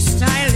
style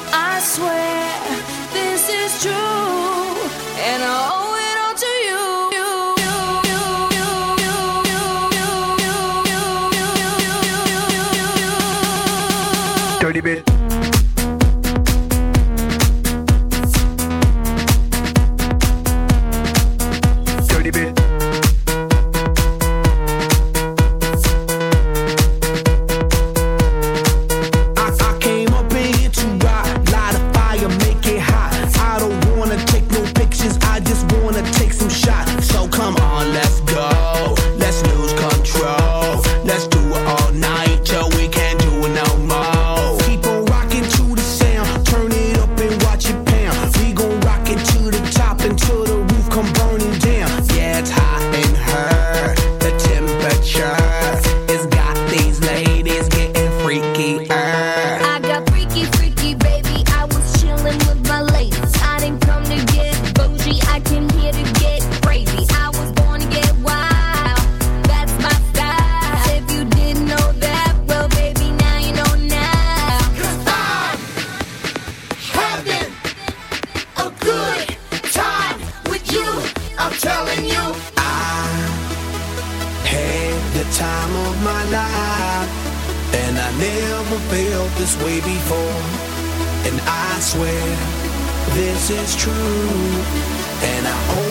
I swear this is true, and all is true, and I hope.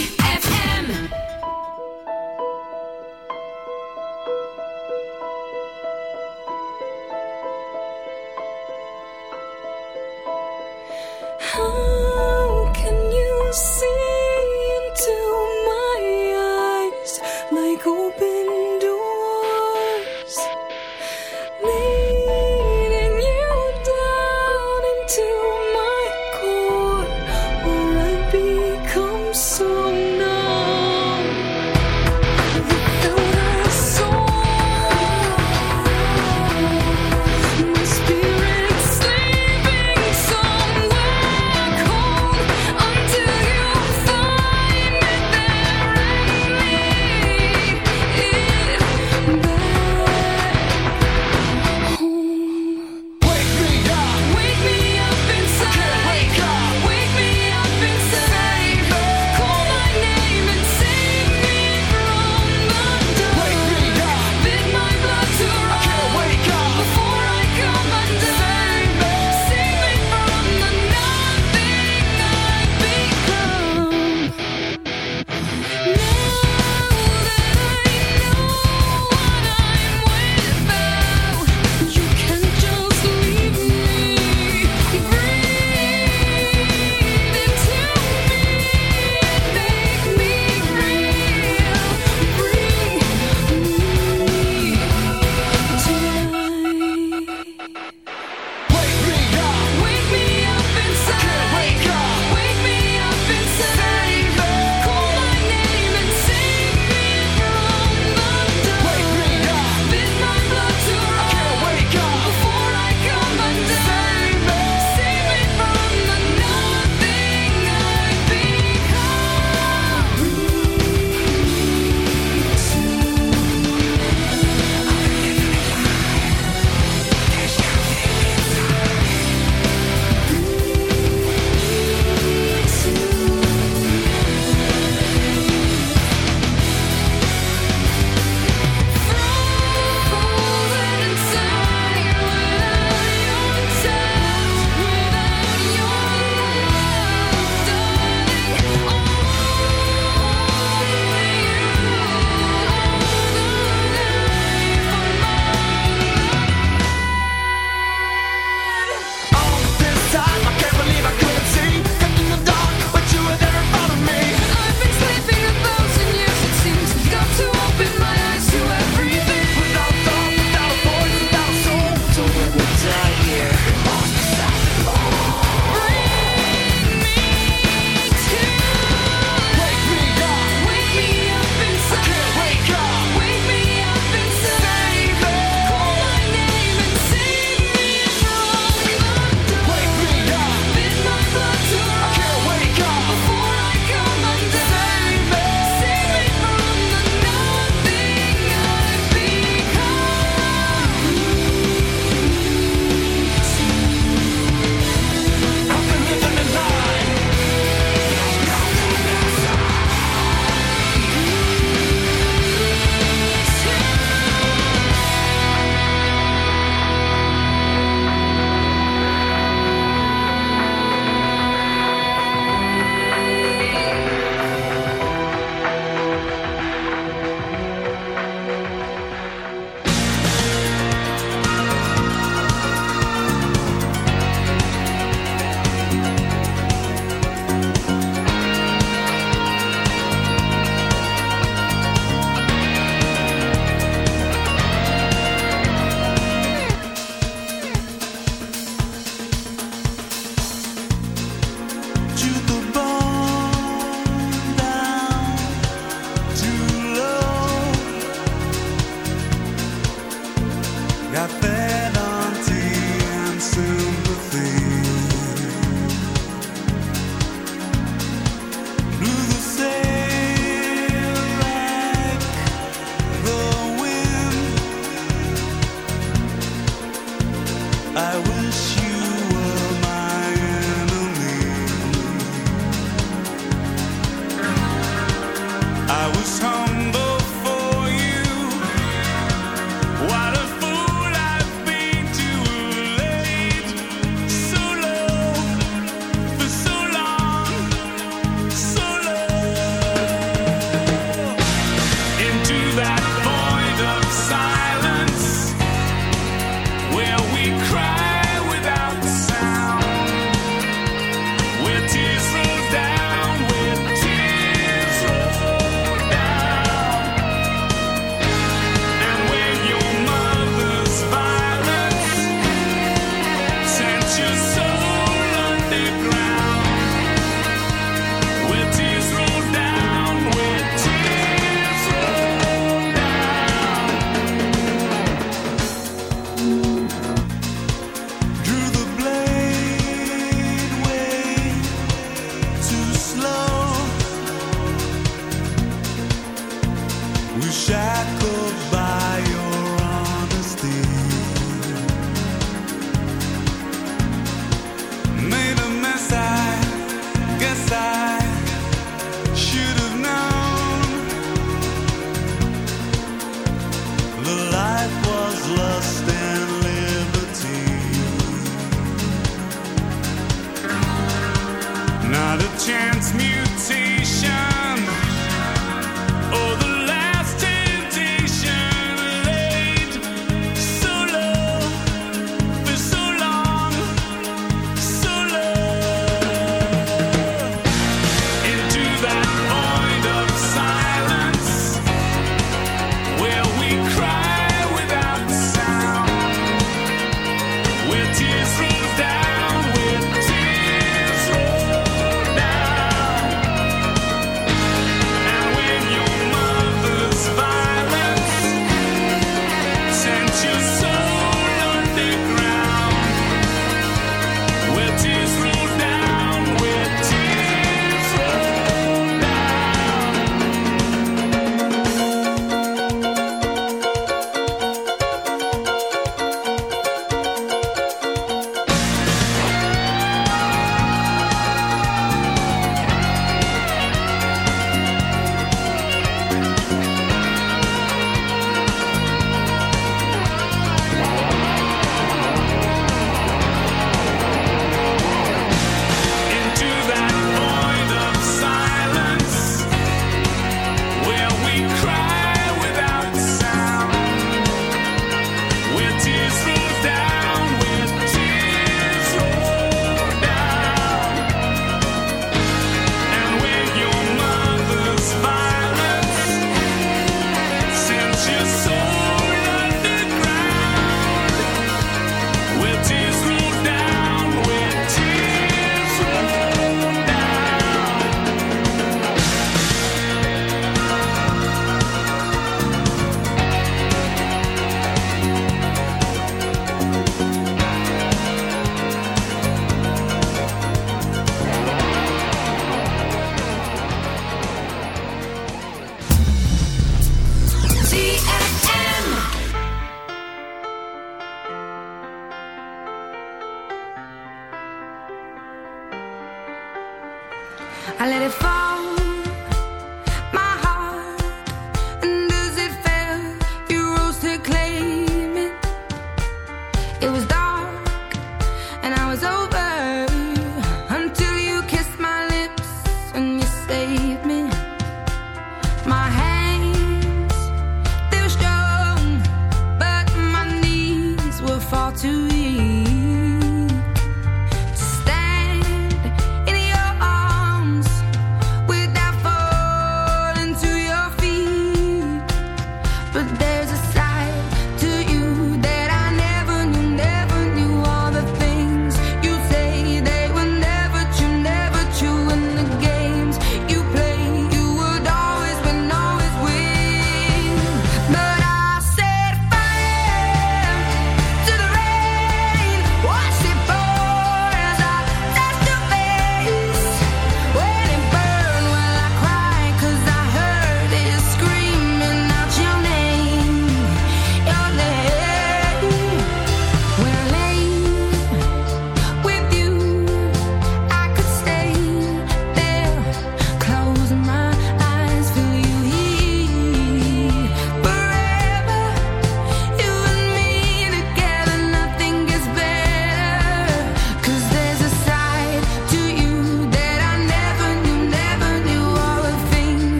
café. not a chance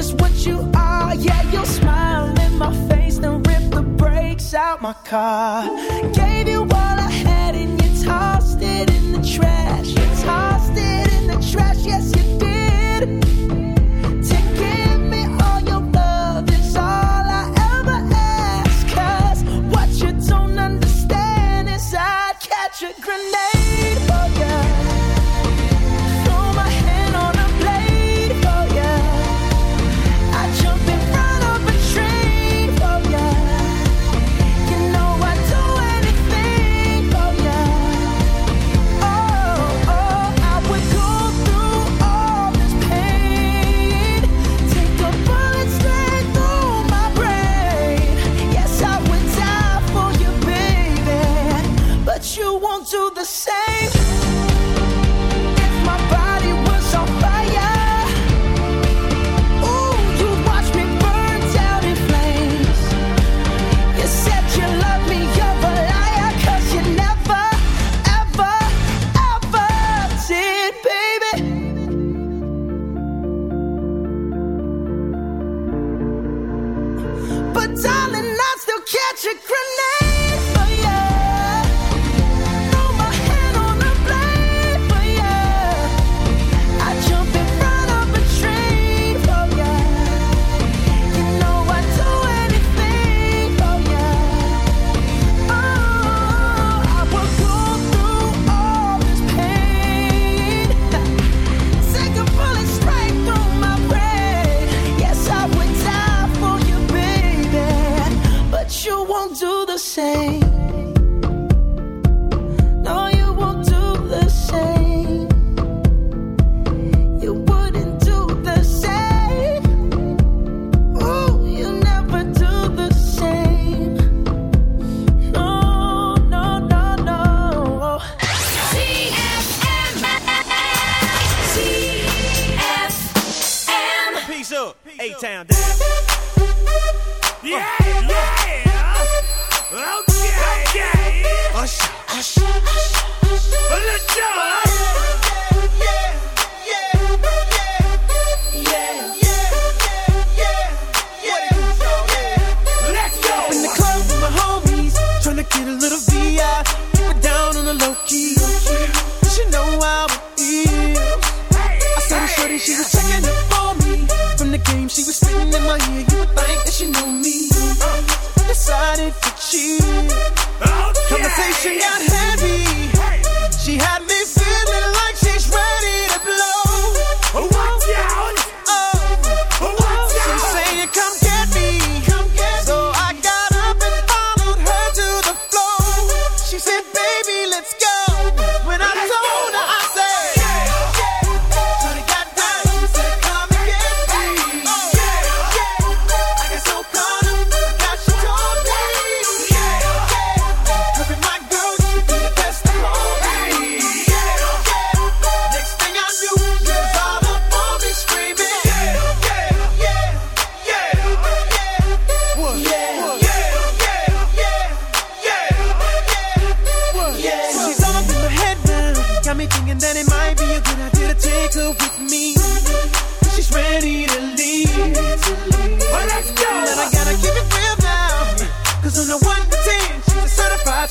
just what you are. Yeah, you'll smile in my face, then rip the brakes out my car. Gave you all I had, and you tossed it in the trash. You tossed it in the trash, yes,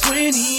20.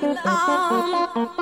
on.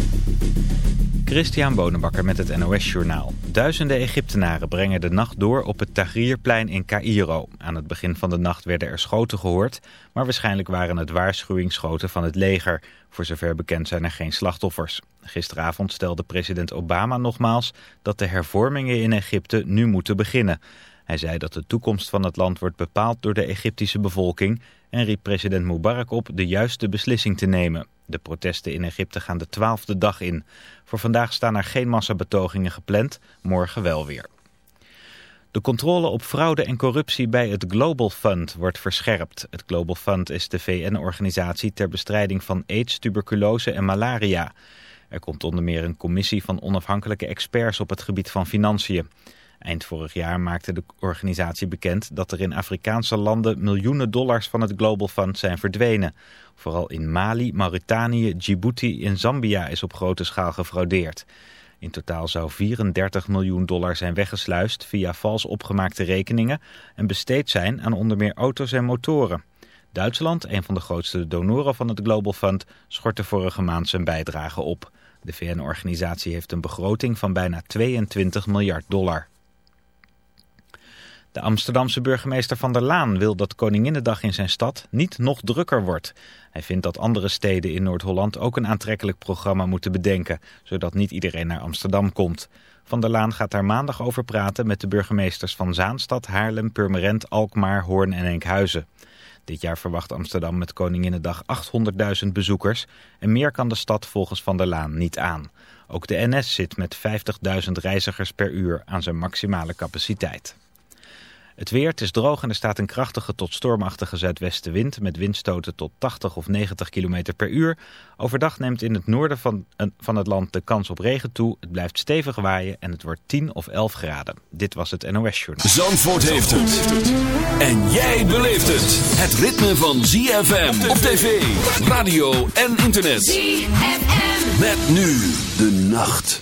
Christian Bonenbakker met het NOS Journaal. Duizenden Egyptenaren brengen de nacht door op het Tahrirplein in Cairo. Aan het begin van de nacht werden er schoten gehoord... maar waarschijnlijk waren het waarschuwingsschoten van het leger. Voor zover bekend zijn er geen slachtoffers. Gisteravond stelde president Obama nogmaals... dat de hervormingen in Egypte nu moeten beginnen. Hij zei dat de toekomst van het land wordt bepaald door de Egyptische bevolking... en riep president Mubarak op de juiste beslissing te nemen. De protesten in Egypte gaan de twaalfde dag in. Voor vandaag staan er geen massabetogingen gepland, morgen wel weer. De controle op fraude en corruptie bij het Global Fund wordt verscherpt. Het Global Fund is de VN-organisatie ter bestrijding van aids, tuberculose en malaria. Er komt onder meer een commissie van onafhankelijke experts op het gebied van financiën. Eind vorig jaar maakte de organisatie bekend dat er in Afrikaanse landen miljoenen dollars van het Global Fund zijn verdwenen. Vooral in Mali, Mauritanië, Djibouti en Zambia is op grote schaal gefraudeerd. In totaal zou 34 miljoen dollar zijn weggesluist via vals opgemaakte rekeningen en besteed zijn aan onder meer auto's en motoren. Duitsland, een van de grootste donoren van het Global Fund, schortte vorige maand zijn bijdrage op. De VN-organisatie heeft een begroting van bijna 22 miljard dollar. De Amsterdamse burgemeester Van der Laan wil dat Koninginnedag in zijn stad niet nog drukker wordt. Hij vindt dat andere steden in Noord-Holland ook een aantrekkelijk programma moeten bedenken, zodat niet iedereen naar Amsterdam komt. Van der Laan gaat daar maandag over praten met de burgemeesters van Zaanstad, Haarlem, Purmerend, Alkmaar, Hoorn en Enkhuizen. Dit jaar verwacht Amsterdam met Koninginnedag 800.000 bezoekers en meer kan de stad volgens Van der Laan niet aan. Ook de NS zit met 50.000 reizigers per uur aan zijn maximale capaciteit. Het weer, het is droog en er staat een krachtige tot stormachtige zuidwestenwind met windstoten tot 80 of 90 km per uur. Overdag neemt in het noorden van, van het land de kans op regen toe. Het blijft stevig waaien en het wordt 10 of 11 graden. Dit was het NOS Journaal. Zandvoort heeft het. En jij beleeft het. Het ritme van ZFM op tv, radio en internet. ZFM. Met nu de nacht.